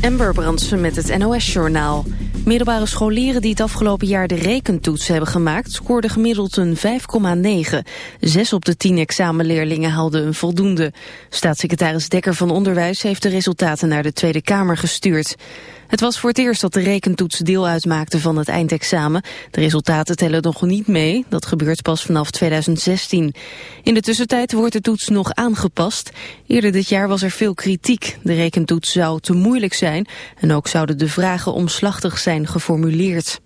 Amber Brandsen met het NOS-journaal. Middelbare scholieren die het afgelopen jaar de rekentoets hebben gemaakt... scoorden gemiddeld een 5,9. Zes op de tien examenleerlingen haalden een voldoende. Staatssecretaris Dekker van Onderwijs heeft de resultaten naar de Tweede Kamer gestuurd. Het was voor het eerst dat de rekentoets deel uitmaakte van het eindexamen. De resultaten tellen nog niet mee, dat gebeurt pas vanaf 2016. In de tussentijd wordt de toets nog aangepast. Eerder dit jaar was er veel kritiek. De rekentoets zou te moeilijk zijn en ook zouden de vragen omslachtig zijn geformuleerd.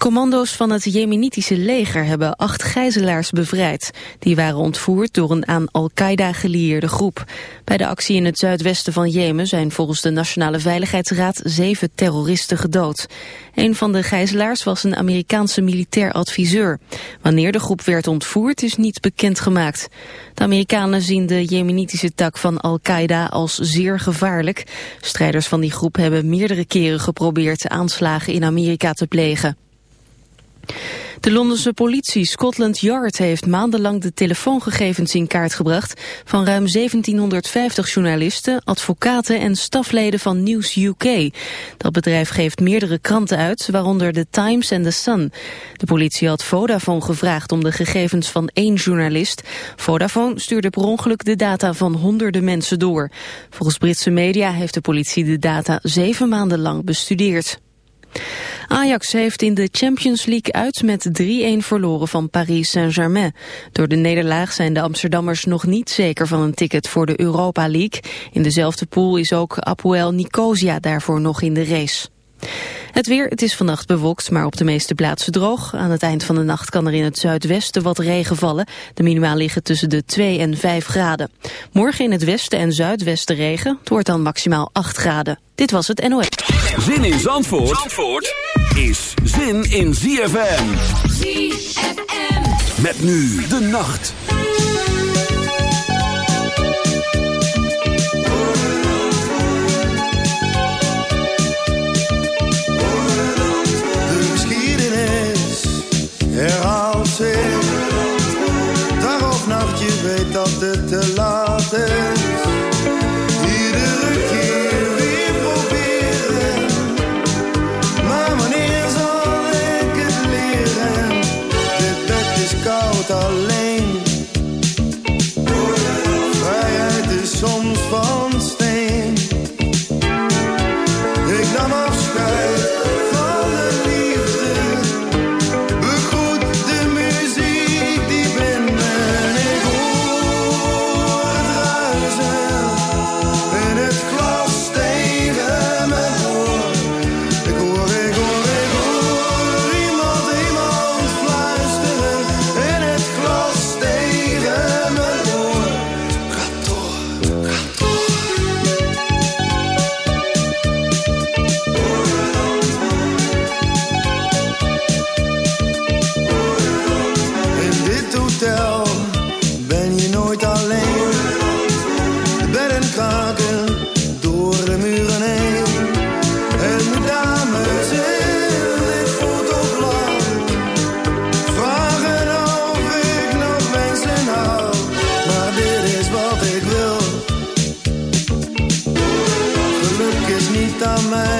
Commando's van het Jemenitische leger hebben acht gijzelaars bevrijd. Die waren ontvoerd door een aan Al-Qaeda gelieerde groep. Bij de actie in het zuidwesten van Jemen zijn volgens de Nationale Veiligheidsraad zeven terroristen gedood. Een van de gijzelaars was een Amerikaanse militair adviseur. Wanneer de groep werd ontvoerd is niet bekendgemaakt. De Amerikanen zien de Jemenitische tak van Al-Qaeda als zeer gevaarlijk. Strijders van die groep hebben meerdere keren geprobeerd aanslagen in Amerika te plegen. De Londense politie Scotland Yard heeft maandenlang de telefoongegevens in kaart gebracht van ruim 1750 journalisten, advocaten en stafleden van News UK. Dat bedrijf geeft meerdere kranten uit, waaronder The Times en The Sun. De politie had Vodafone gevraagd om de gegevens van één journalist. Vodafone stuurde per ongeluk de data van honderden mensen door. Volgens Britse media heeft de politie de data zeven maanden lang bestudeerd. Ajax heeft in de Champions League uit met 3-1 verloren van Paris Saint-Germain. Door de nederlaag zijn de Amsterdammers nog niet zeker van een ticket voor de Europa League. In dezelfde pool is ook Apoel Nicosia daarvoor nog in de race. Het weer, het is vannacht bewolkt, maar op de meeste plaatsen droog. Aan het eind van de nacht kan er in het zuidwesten wat regen vallen. De minima liggen tussen de 2 en 5 graden. Morgen in het westen en zuidwesten regen. Het wordt dan maximaal 8 graden. Dit was het NOS. Zin in Zandvoort, Zandvoort is zin in ZFM. ZFM. Met nu de nacht. Niet aan mij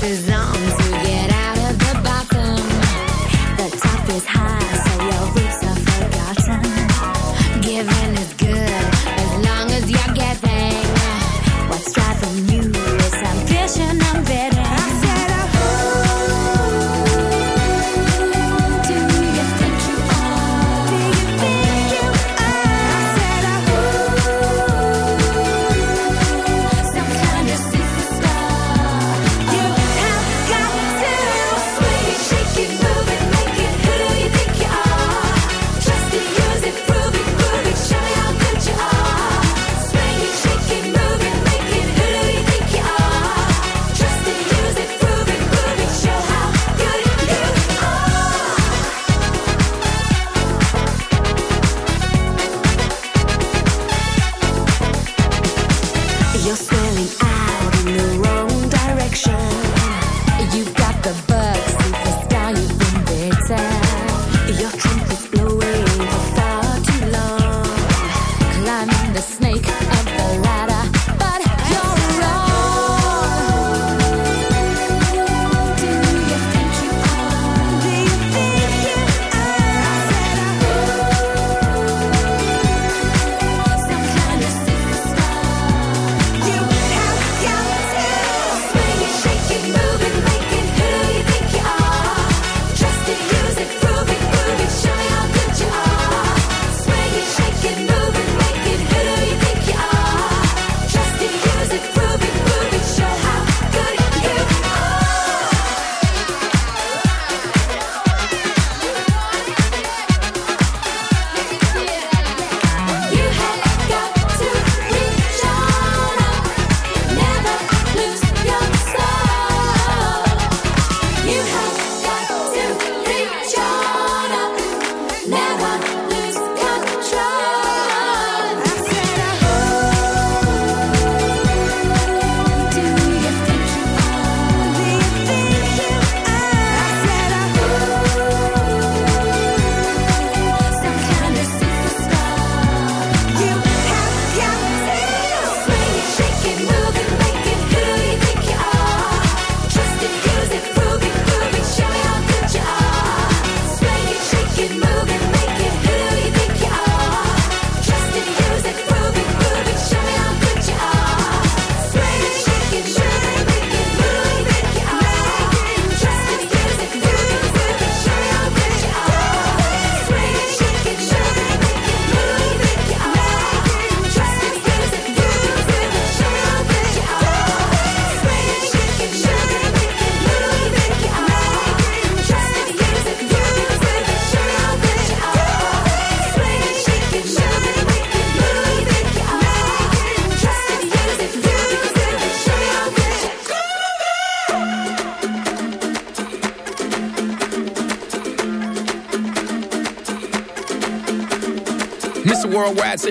His on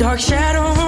dark shadow.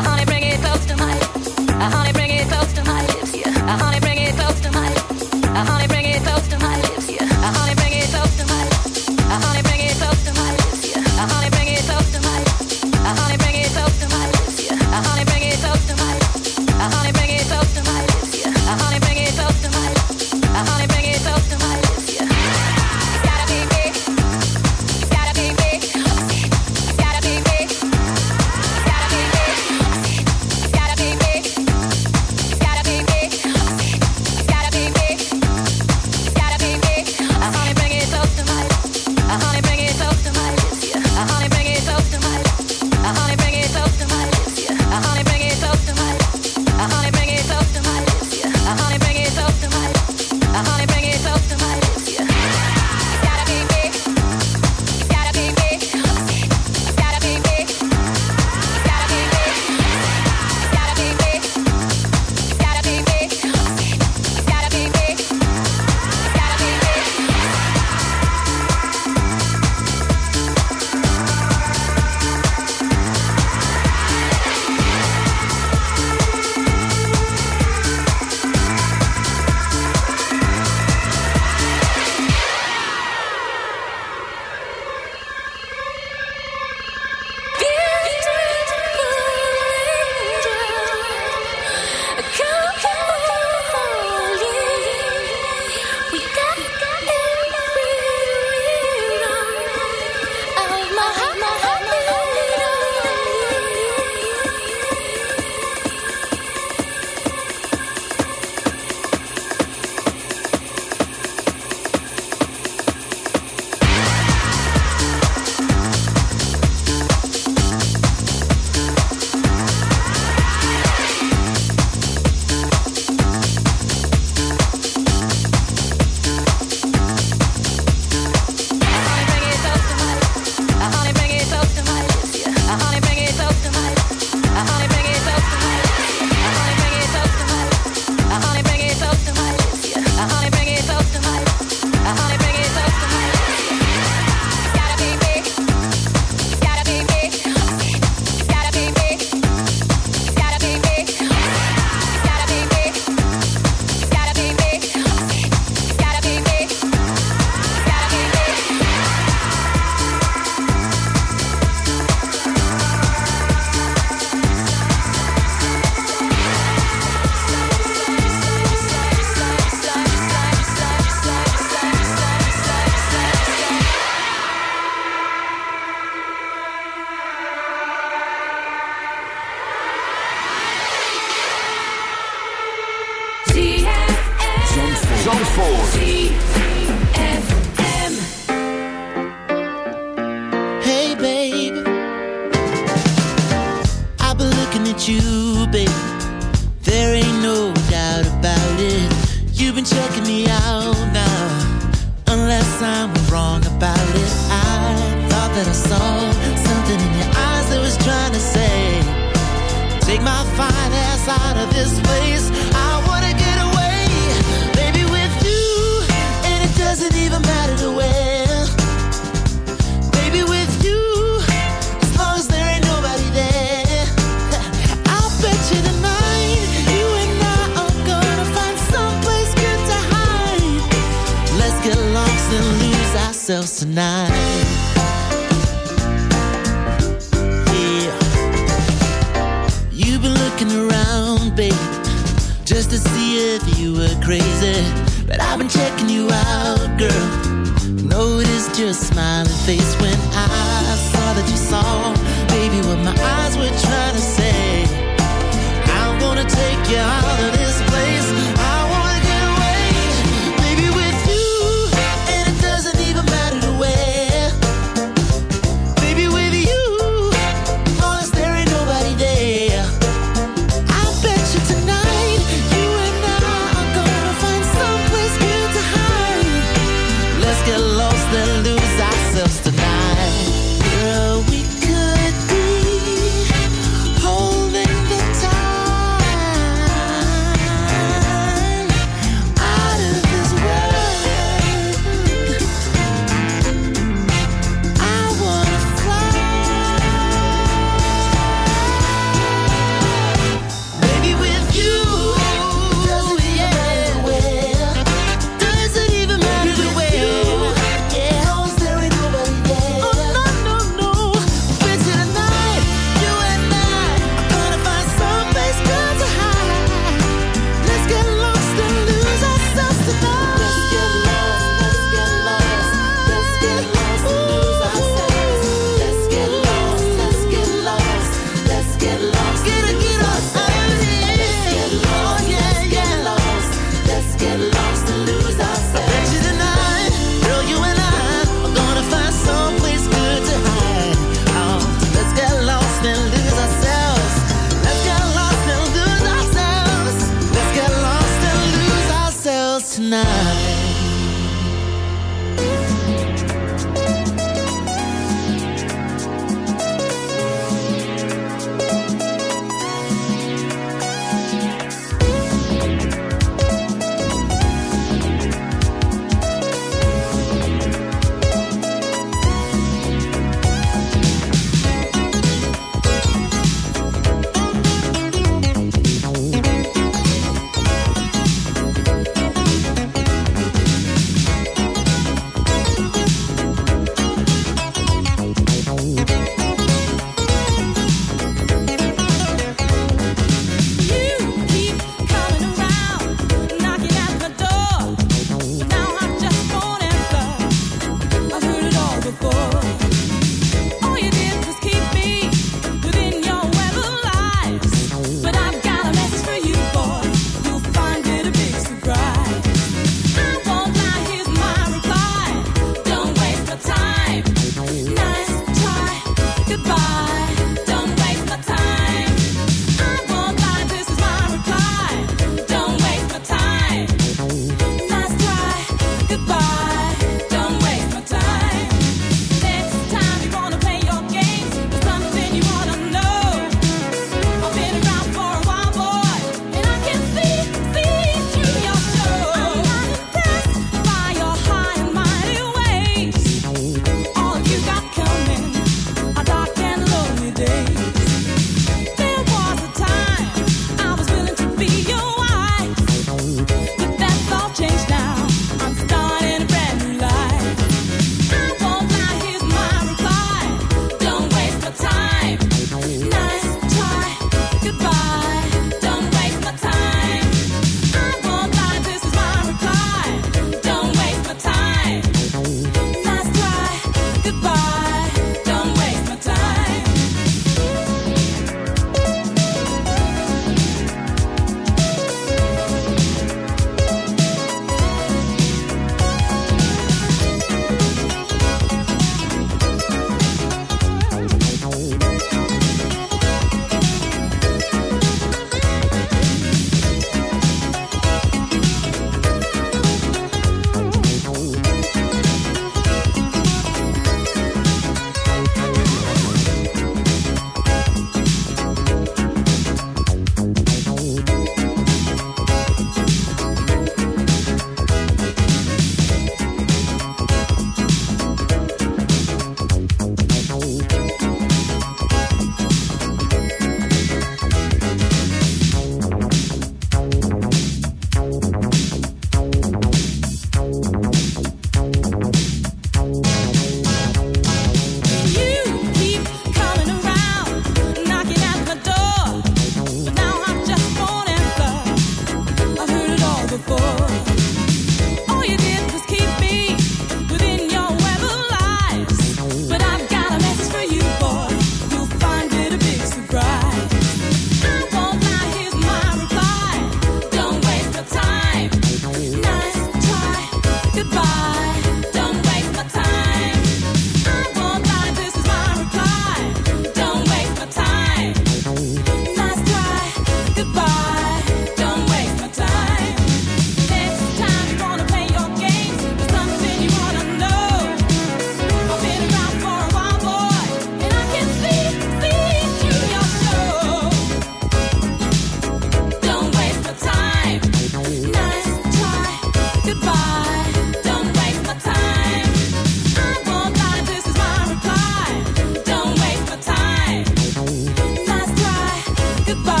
Goodbye.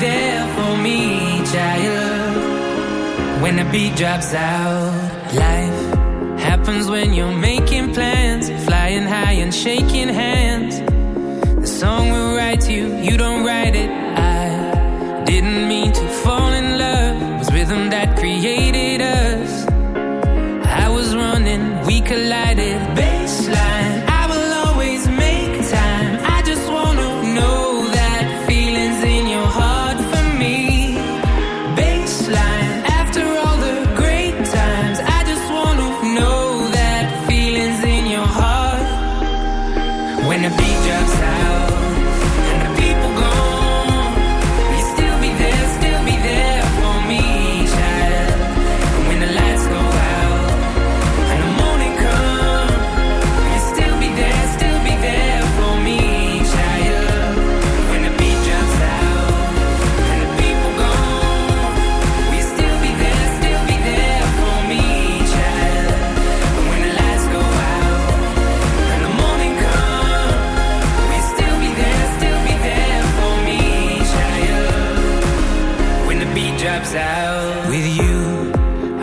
there for me, child. When the beat drops out, life happens when you're making plans, flying high and shaking hands. The song will write you, you don't